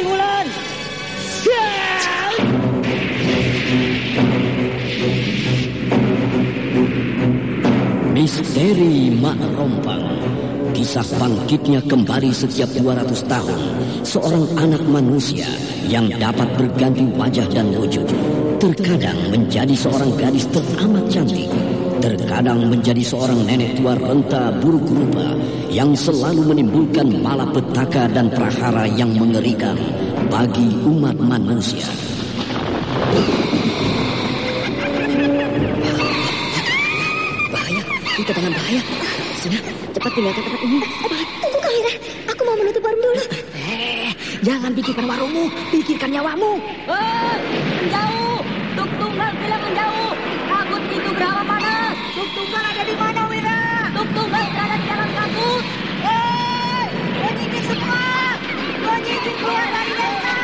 Kemari Wulan. Misteri Mak Rompang. Kisah bangkitnya kembali setiap 200 tahun. Seorang anak manusia yang dapat berganti wajah dan wujud. Terkadang menjadi seorang gadis teramat cantik Terkadang menjadi seorang nenek tua renta buruk rupa Yang selalu menimbulkan malapetaka dan prahara yang mengerikan Bagi umat manusia Bahaya, kita dalam bahaya. Sana, cepat tinggalkan tempat ini. Cepat. Tunggu Kang Ira, aku mau menutup warung dulu. Eh, jangan pikirkan warungmu, pikirkan nyawamu. Hei, menjauh. Tuk tunggal bilang menjauh. Kabut itu berapa mana? Tuk tunggal ada di mana, Wira? Tuk tunggal berada di dalam kabut. Hei, penyidik semua. Penyidik keluar dari desa.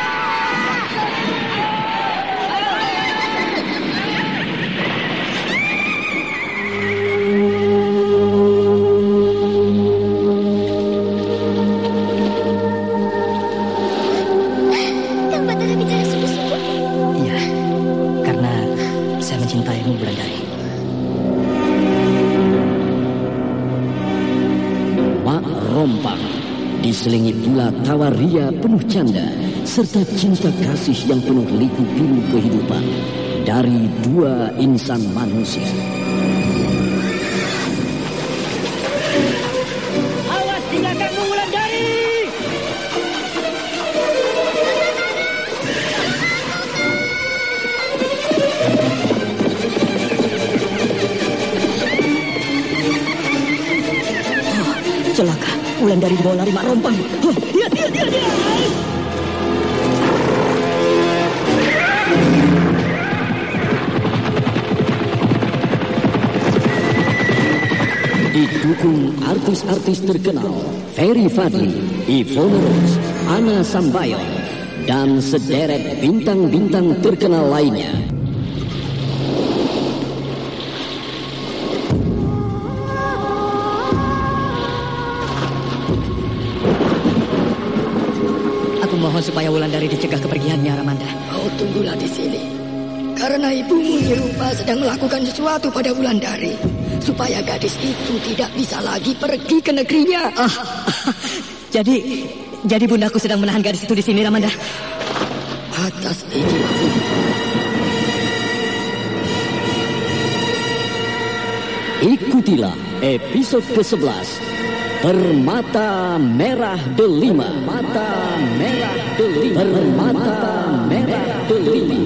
Penuh canda serta cinta kasih yang penuh liku-liku kehidupan dari dua insan manusia. Awas Wulandari. Celaka, Wulandari dibawa lari Mak Rompang. Oh, lihat, lihat, lihat, lihat. Didukung artis-artis terkenal Ferry Fadli, Ivone Rose, Ana Sambayon, dan sederet bintang-bintang terkenal lainnya. Karena ibumu Nirupa sedang melakukan sesuatu pada Wulandari. Supaya gadis itu tidak bisa lagi pergi ke negerinya. Ah, jadi, jadi bundaku sedang menahan gadis itu di sini, Ramanda. Atas izinmu. Ikutilah episode ke-11 Permata Merah Delima Permata Merah Delima Permata Merah Delima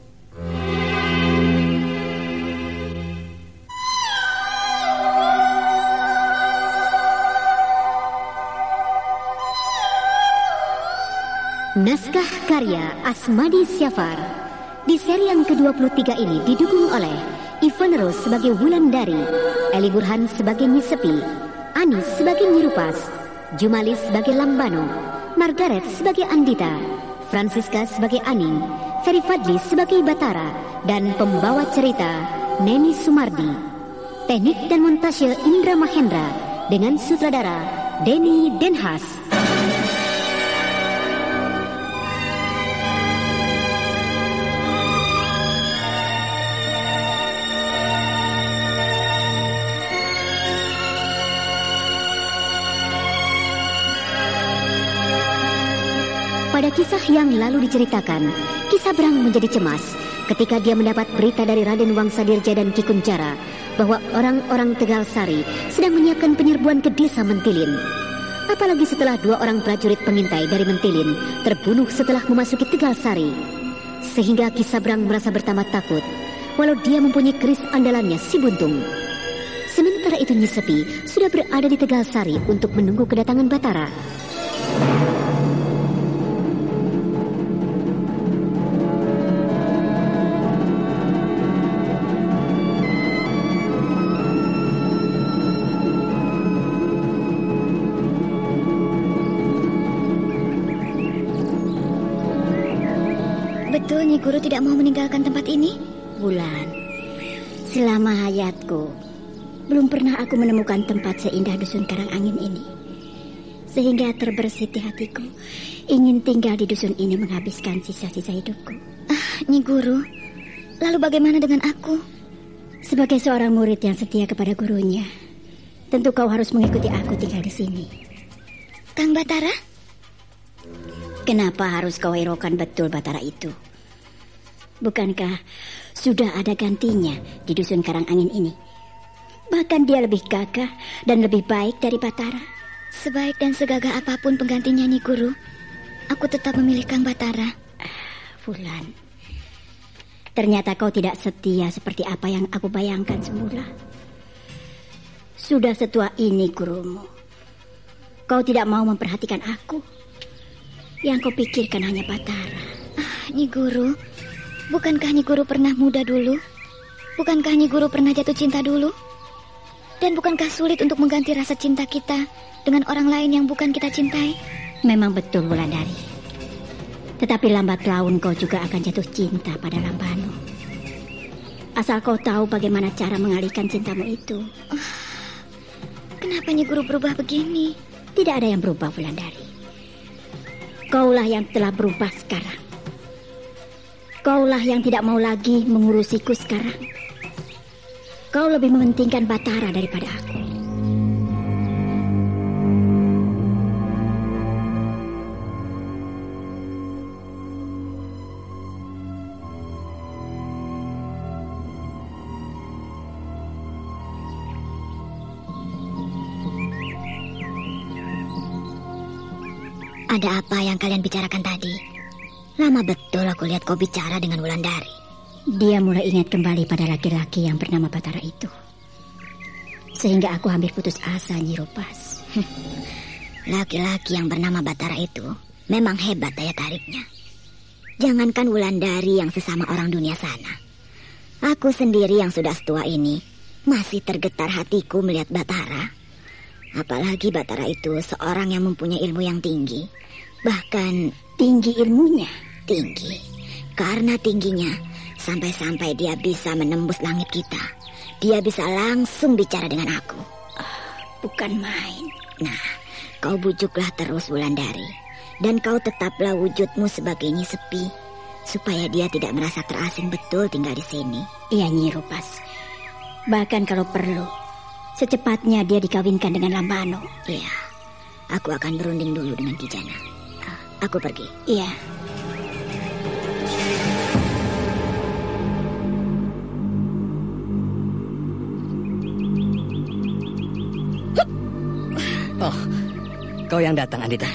Naskah karya Asmadi Syafar. Di seri yang ke-23 ini didukung oleh Ivan Rose sebagai Wulandari, Eli Burhan sebagai Nyi Sepi, Anis sebagai Nyirupas, Jumalis sebagai Lambano, Margaret sebagai Andita, Francisca sebagai Aning, Ferry Fadli sebagai Batara, dan pembawa cerita Neni Sumardi. Teknik dan montase Indra Mahendra dengan sutradara Denny Denhas. Pada kisah yang lalu diceritakan, kisah Brang menjadi cemas ketika dia mendapat berita dari Raden Wangsadirja dan Ki Kuncara bahwa orang-orang Tegal Sari sedang menyiapkan penyerbuan ke desa Mentilin. Apalagi setelah dua orang prajurit pengintai dari Mentilin terbunuh setelah memasuki Tegal Sari. Sehingga Ki Sabrang merasa bertambah takut, walau dia mempunyai keris andalannya si Buntung. Sementara itu Nyi Sepi sudah berada di Tegal Sari untuk menunggu kedatangan Batara. Guru tidak mau meninggalkan tempat ini? Bulan, selama hayatku, belum pernah aku menemukan tempat seindah dusun karang angin ini. Sehingga terbersit di hatiku, ingin tinggal di dusun ini menghabiskan sisa-sisa hidupku. Ah, Nyi Guru. Lalu bagaimana dengan aku? Sebagai seorang murid yang setia kepada gurunya, tentu kau harus mengikuti aku tinggal di sini. Kang Batara? Kenapa harus kau erokan betul Batara itu? Bukankah sudah ada gantinya di dusun Karang Angin ini? Bahkan dia lebih gagah dan lebih baik dari Batara. Sebaik dan segagah apa pun penggantinya Nyi Guru, aku tetap memilih Kang Batara. Fulan, ternyata kau tidak setia seperti apa yang aku bayangkan semula. Sudah setua ini gurumu. Kau tidak mau memperhatikan aku. Yang kau pikirkan hanya Batara. Ah, Nyi Guru, bukankah Nyi Guru pernah muda dulu? Bukankah Nyi Guru pernah jatuh cinta dulu? Dan bukankah sulit untuk mengganti rasa cinta kita dengan orang lain yang bukan kita cintai? Memang betul Wulandari. Tetapi lambat laun kau juga akan jatuh cinta pada Lambano. Asal kau tahu bagaimana cara mengalihkan cintamu itu. Kenapa Nyi Guru berubah begini? Tidak ada yang berubah Wulandari. Kaulah yang telah berubah sekarang. Kaulah yang tidak mau lagi mengurusiku sekarang. Kau lebih mementingkan Batara daripada aku. Ada apa yang kalian bicarakan tadi? Lama betul aku lihat kau bicara dengan Wulandari. Dia mulai ingat kembali pada laki-laki yang bernama Batara itu. Sehingga aku hampir putus asa Nyirupas. Laki-laki yang bernama Batara itu memang hebat daya tariknya. Jangankan Wulandari yang sesama orang dunia sana. Aku sendiri yang sudah setua ini masih tergetar hatiku melihat Batara. Apalagi Batara itu seorang yang mempunyai ilmu yang tinggi. Bahkan Tinggi ilmunya. Tinggi. Karena tingginya, sampai-sampai dia bisa menembus langit kita. Dia bisa langsung bicara dengan aku. Bukan main. Nah, kau bujuklah terus Wulandari. Dan kau tetaplah wujudmu sebagai Nyi Sepi. Supaya dia tidak merasa terasing betul tinggal di sini. Iya Nyirupas. Bahkan kalau perlu, secepatnya dia dikawinkan dengan Lambano. Iya, aku akan berunding dulu dengan Kijana. Aku pergi. Iya. Kau yang datang, Andita.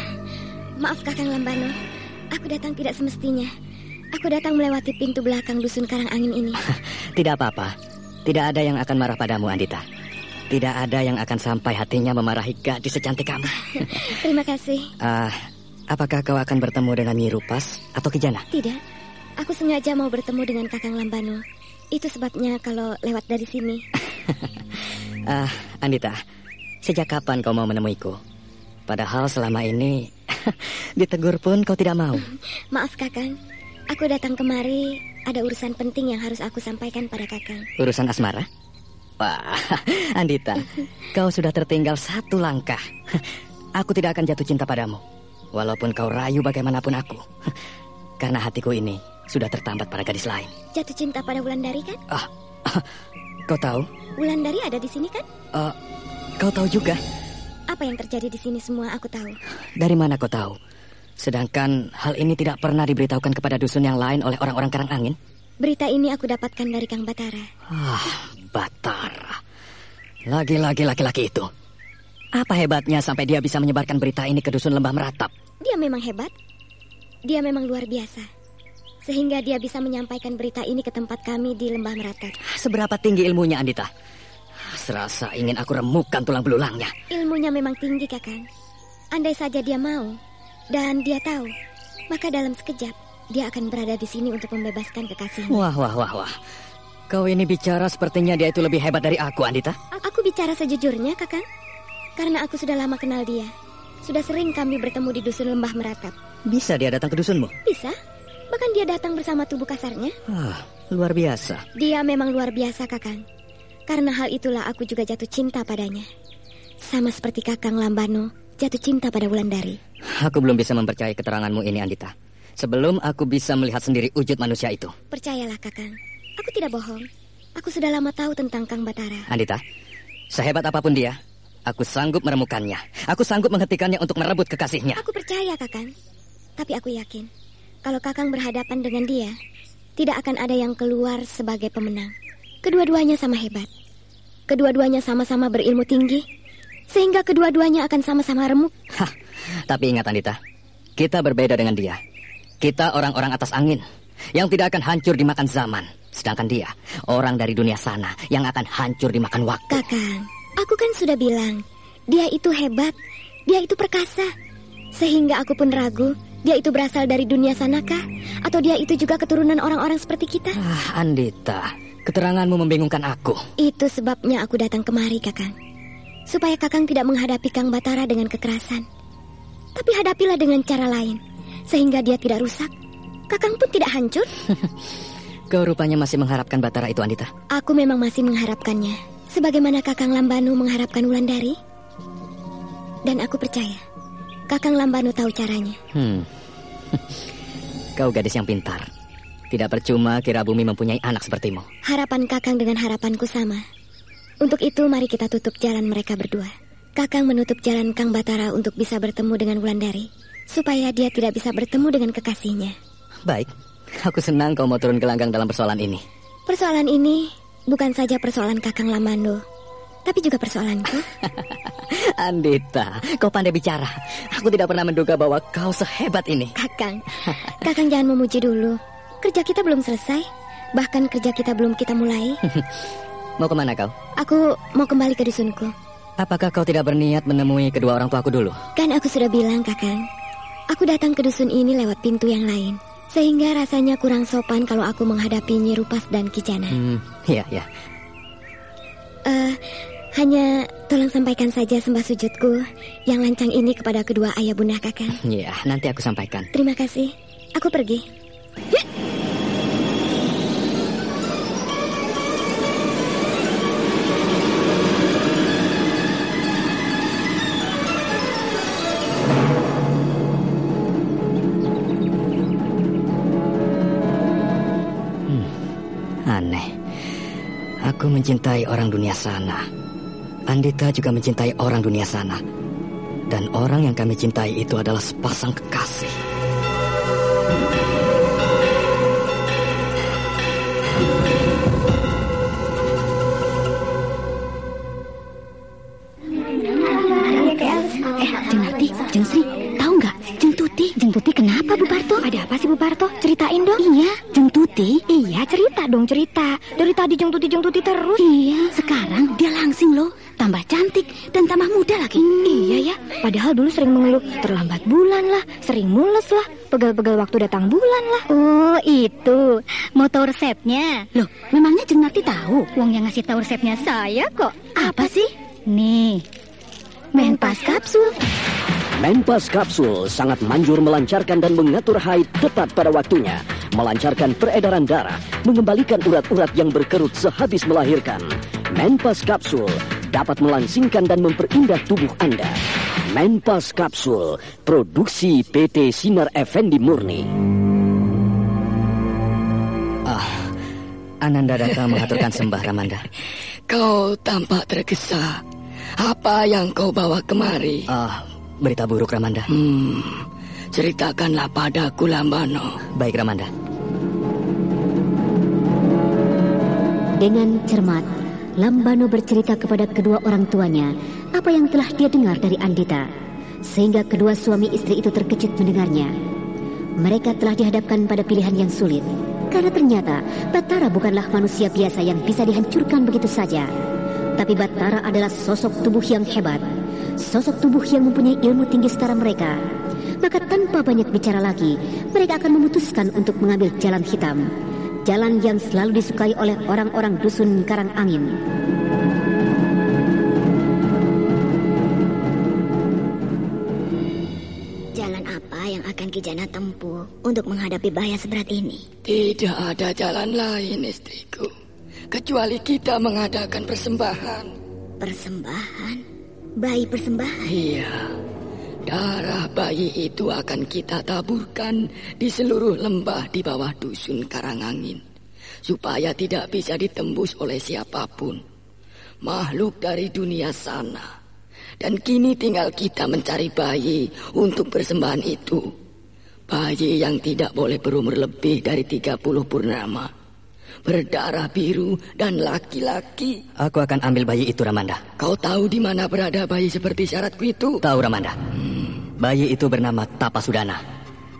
Maaf Kakang Lambano, aku datang tidak semestinya. Aku datang melewati pintu belakang dusun karang angin ini. Tidak apa-apa. Tidak ada yang akan marah padamu, Andita. Tidak ada yang akan sampai hatinya memarahi gadis secantik kamu. Terima kasih. Ah, Apakah kau akan bertemu dengan Nyi Rupas atau Kijana? Tidak. Aku sengaja mau bertemu dengan Kakang Lambano. Itu sebabnya kalau lewat dari sini. Ah, Andita, sejak kapan kau mau menemuiku? Padahal selama ini ditegur pun kau tidak mau. Maaf Kakang, aku datang kemari ada urusan penting yang harus aku sampaikan pada Kakang. Urusan asmara? Wah, Andita, kau sudah tertinggal satu langkah. Aku tidak akan jatuh cinta padamu, walaupun kau rayu bagaimanapun aku. Karena hatiku ini sudah tertambat pada gadis lain. Jatuh cinta pada Wulandari kan? Ah, kau tahu? Wulandari ada di sini kan? Uh, kau tahu juga? Apa yang terjadi di sini semua aku tahu. Dari mana kau tahu? Sedangkan hal ini tidak pernah diberitahukan kepada dusun yang lain oleh orang-orang Karang Angin. Berita ini aku dapatkan dari Kang Batara. Ah, Batara. Lagi-lagi laki-laki itu. Apa hebatnya sampai dia bisa menyebarkan berita ini ke dusun Lembah Meratap? Dia memang hebat. Dia memang luar biasa. Sehingga dia bisa menyampaikan berita ini ke tempat kami di Lembah Meratap. Seberapa tinggi ilmunya, Andita? Serasa ingin aku remukkan tulang belulangnya. Ilmunya memang tinggi, Kakang. Andai saja dia mau, dan dia tahu, maka dalam sekejap dia akan berada di sini untuk membebaskan kekasihnya. Wah, wah, wah, wah. Kau ini bicara sepertinya dia itu lebih hebat dari aku, Andita. Aku bicara sejujurnya, Kakang. Karena aku sudah lama kenal dia. Sudah sering kami bertemu di dusun Lembah Meratap. Bisa dia datang ke dusunmu? Bisa. Bahkan dia datang bersama tubuh kasarnya. Ah, luar biasa. Dia memang luar biasa, Kakang. Karena hal itulah aku juga jatuh cinta padanya. Sama seperti Kakang Lambano jatuh cinta pada Wulandari. Aku belum bisa mempercayai keteranganmu ini, Andita. Sebelum aku bisa melihat sendiri wujud manusia itu. Percayalah, Kakang. Aku tidak bohong. Aku sudah lama tahu tentang Kang Batara. Andita, sehebat apa pun dia, aku sanggup meremukannya. Aku sanggup menghentikannya untuk merebut kekasihnya. Aku percaya, Kakang. Tapi aku yakin, kalau Kakang berhadapan dengan dia, tidak akan ada yang keluar sebagai pemenang. Kedua-duanya sama hebat. Kedua-duanya sama-sama berilmu tinggi, sehingga kedua-duanya akan sama-sama remuk. Hah, tapi ingat Andita, kita berbeda dengan dia. Kita orang-orang atas angin yang tidak akan hancur dimakan zaman. Sedangkan dia, orang dari dunia sana yang akan hancur dimakan waktu. Kakang, aku kan sudah bilang, dia itu hebat, dia itu perkasa. Sehingga aku pun ragu, dia itu berasal dari dunia sanakah? Atau dia itu juga keturunan orang-orang seperti kita? Ah, Andita, keteranganmu membingungkan aku. Itu sebabnya aku datang kemari, Kakang. Supaya Kakang tidak menghadapi Kang Batara dengan kekerasan. Tapi hadapilah dengan cara lain, sehingga dia tidak rusak. Kakang pun tidak hancur. Kau rupanya masih mengharapkan Batara itu, Andita. Aku memang masih mengharapkannya. Sebagaimana Kakang Lambanu mengharapkan Wulandari. Dan aku percaya, Kakang Lambanu tahu caranya. Hmm. Kau gadis yang pintar. Tidak percuma kira bumi mempunyai anak sepertimu. Harapan Kakang dengan harapanku sama. Untuk itu mari kita tutup jalan mereka berdua. Kakang menutup jalan Kang Batara untuk bisa bertemu dengan Wulandari. Supaya dia tidak bisa bertemu dengan kekasihnya. Baik, aku senang kau mau turun ke langgang dalam persoalan ini. Persoalan ini bukan saja persoalan Kakang Lamando, tapi juga persoalanku. Andita, kau pandai bicara. Aku tidak pernah menduga bahwa kau sehebat ini. Kakang, Kakang jangan memuji dulu. Kerja kita belum selesai, bahkan kerja kita belum kita mulai. mau ke mana kau? Aku mau kembali ke dusunku. Apakah kau tidak berniat menemui kedua orang tuaku dulu? Kan aku sudah bilang, Kakang. Aku datang ke dusun ini lewat pintu yang lain. Sehingga rasanya kurang sopan kalau aku menghadapi Nyi Rupas dan Kijana. Hmm, iya, iya. Eh, hanya tolong sampaikan saja sembah sujudku yang lancang ini kepada kedua ayah bunda kakang. Iya, nanti aku sampaikan. Terima kasih. Aku pergi. Aneh. Mencintai orang dunia sana. Andita juga mencintai orang dunia sana. Dan orang yang kami cintai itu adalah sepasang kekasih. Jeng Tuti, Jeng Sri, tahu nggak? Jeng Tuti, Jeng Tuti kenapa Bu Parto? Ada apa sih Bu Parto? Ceritain dong. Iya, Jeng Tuti. Iya dong cerita. Dari tadi Jeng Tuti Jeng Tuti terus. Iya, sekarang dia langsing loh. tambah cantik dan tambah muda lagi. Hmm, iya ya, padahal dulu sering mengeluh terlambat bulan lah, sering mules lah, pegal-pegal waktu datang bulan lah. Oh, itu. Mau tahu resepnya? Loh, memangnya Jeng Narti tahu? Wong yang ngasih tahu resepnya saya kok. Apa sih? Nih, Menpas kapsul. Menpas Kapsul sangat manjur melancarkan dan mengatur haid tepat pada waktunya, melancarkan peredaran darah, mengembalikan urat-urat yang berkerut sehabis melahirkan. Menpas Kapsul dapat melangsingkan dan memperindah tubuh Anda. Menpas Kapsul, produksi PT Sinar Effendi Murni. Ah, Ananda datang mengaturkan sembah Ramanda. Kau tampak tergesa. Apa yang kau bawa kemari? Ah, berita buruk Ramanda. Hmm, ceritakanlah padaku Lambano. Baik Ramanda. Dengan cermat, Lambano bercerita kepada kedua orang tuanya apa yang telah dia dengar dari Andita, sehingga kedua suami istri itu terkejut mendengarnya. Mereka telah dihadapkan pada pilihan yang sulit, karena ternyata Batara bukanlah manusia biasa yang bisa dihancurkan begitu saja. Tapi Batara adalah sosok tubuh yang hebat, sosok tubuh yang mempunyai ilmu tinggi setara mereka. Maka tanpa banyak bicara lagi, mereka akan memutuskan untuk mengambil jalan hitam. Jalan yang selalu disukai oleh orang-orang dusun Karang Angin. Jalan apa yang akan Kijana tempuh untuk menghadapi bahaya seberat ini? Tidak ada jalan lain istriku. Kecuali kita mengadakan persembahan. Persembahan? Bayi persembahan? Iya. Darah bayi itu akan kita taburkan di seluruh lembah di bawah dusun Karangangin. Supaya tidak bisa ditembus oleh siapa pun. Makhluk dari dunia sana. Dan kini tinggal kita mencari bayi untuk persembahan itu. Bayi yang tidak boleh berumur lebih dari 30 purnama. Berdarah biru dan laki-laki. Aku akan ambil bayi itu Ramanda. Kau tahu di mana berada bayi seperti syaratku itu? Tahu Ramanda. Bayi itu bernama Tapasudana.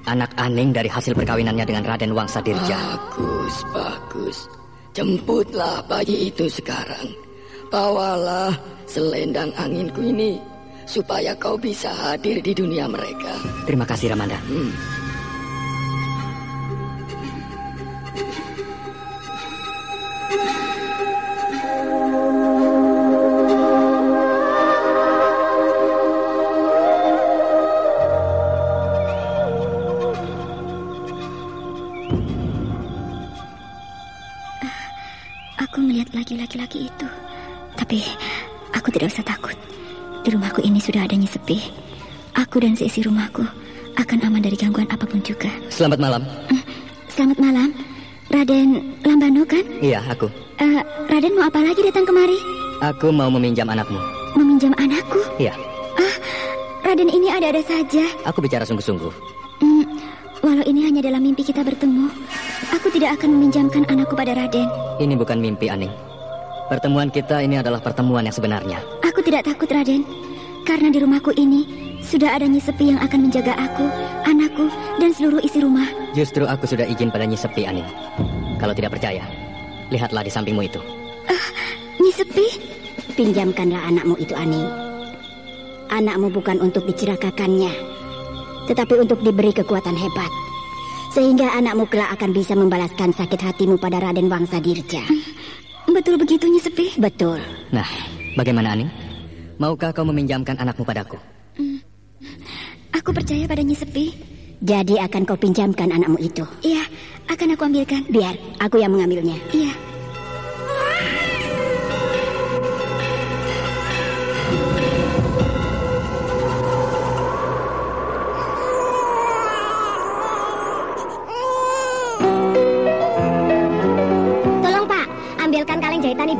Anak Aning dari hasil perkawinannya dengan Raden Wangsa Dirja. Bagus, bagus. Jemputlah bayi itu sekarang. Bawalah selendang anginku ini supaya kau bisa hadir di dunia mereka. Terima kasih Ramanda. Hmm. Aku melihat lagi laki-laki itu. Tapi aku tidak usah takut. Di rumahku ini sudah ada Nyi Sepi. Aku dan seisi rumahku akan aman dari gangguan apa pun juga. Selamat malam. Selamat malam. Raden Lambano kan? Iya, aku. Eh, Raden mau apa lagi datang kemari? Aku mau meminjam anakmu. Meminjam anakku? Iya, Raden ini ada-ada saja. aku bicara sungguh-sungguh. Hmm, walau ini hanya dalam mimpi kita bertemu, aku tidak akan meminjamkan anakku pada Raden. Ini bukan mimpi, Aning. Pertemuan kita ini adalah pertemuan yang sebenarnya. Aku tidak takut, Raden. Karena di rumahku ini sudah ada Nyi Sepi yang akan menjaga aku, anakku, dan seluruh isi rumah. Justru aku sudah izin pada Nyi Sepi, Aning. Kalau tidak percaya, lihatlah di sampingmu itu. Nyi Sepi? Pinjamkanlah anakmu itu, Ani. Anakmu bukan untuk dicerakakannya, tetapi untuk diberi kekuatan hebat. Sehingga anakmu kelak akan bisa membalaskan sakit hatimu pada Raden Wangsa Dirja. Betul begitu, Nyi Sepi? Betul. Nah, bagaimana, Aning? Maukah kau meminjamkan anakmu padaku? Aku percaya pada Nyi Sepi. Jadi akan kau pinjamkan anakmu itu. Iya, akan aku ambilkan. Biar aku yang mengambilnya. Iya.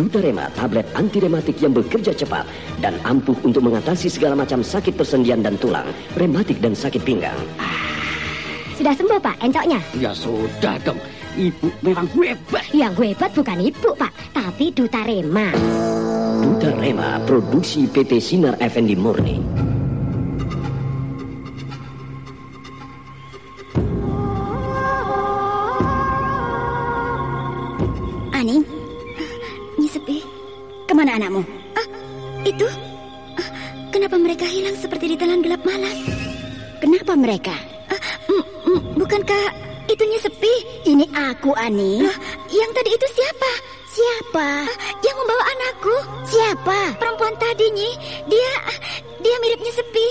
Dutarema, tablet anti rematik yang bekerja cepat dan ampuh untuk mengatasi segala macam sakit persendian dan tulang, rematik dan sakit pinggang. Sudah sembuh, Pak, encoknya? Ya sudah dong. Ibu memang hebat. Yang hebat bukan ibu, Pak, tapi Duta Rema. Dutarema, produksi PT Sinar Effendi Murni. Ke mana anakmu? Ah, itu, Ah, kenapa mereka hilang seperti ditelan gelap malam? Kenapa mereka? Ah, bukankah itu Nyi Sepi? Ini aku, Ani. Loh, yang tadi itu siapa? Siapa? Ah, yang membawa anakku? Siapa? Perempuan tadi, Nyi. Dia, dia mirip Nyi Sepi.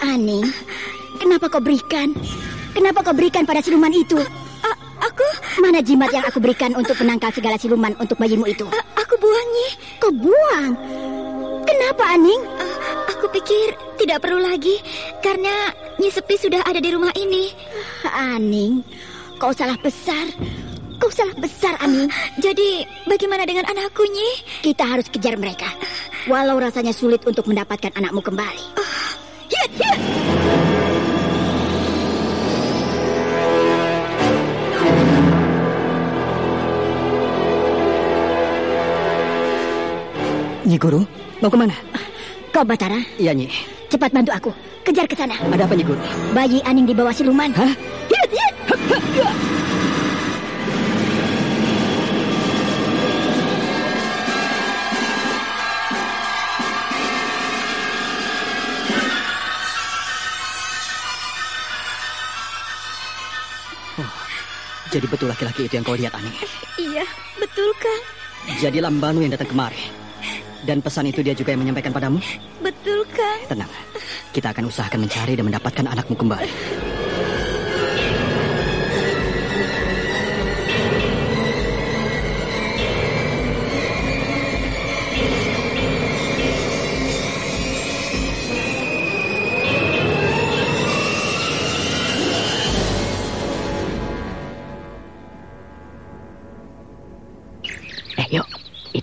Ani, kenapa kau berikan? Kenapa kau berikan pada siluman itu? Ah, aku, Mana jimat yang aku berikan untuk penangkal segala siluman untuk bayimu itu? ah. Kau buang. Kenapa, Aning? Ah, aku pikir tidak perlu lagi karena Nyi Sepi sudah ada di rumah ini. Aning, kau salah besar. Kau salah besar, Aning. Jadi, bagaimana dengan anakku, Nyi? Kita harus kejar mereka. Walau rasanya sulit untuk mendapatkan anakmu kembali. Nyi Guru, mau ke mana? Kau Batara, Iya Nyi. cepat bantu aku. Kejar ke sana. Ada apa Nyi Guru? Bayi Aning di bawah siluman. Hah? Hiat. Jadi betul laki-laki itu yang kau lihat Ani. Iya, betul, Kang. Jadi Lambanu yang datang kemari. Dan pesan itu dia juga yang menyampaikan padamu? Betul, Kang. Tenang. Kita akan usahakan mencari dan mendapatkan anakmu kembali.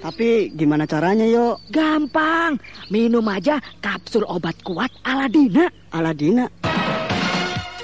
Tapi gimana caranya yo? Gampang. Minum aja kapsul obat kuat Aladina. Aladina.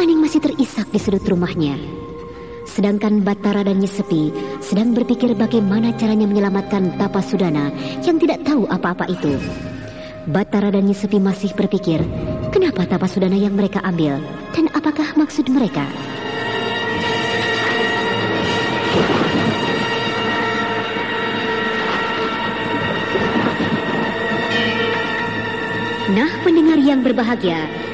Aning masih terisak di sudut rumahnya. Sedangkan Batara dan Nyesepi sedang berpikir bagaimana caranya menyelamatkan Tapasudana yang tidak tahu apa-apa itu. Batara dan Nyesepi masih berpikir, kenapa Tapasudana yang mereka ambil dan apakah maksud mereka? Nah, pendengar yang berbahagia,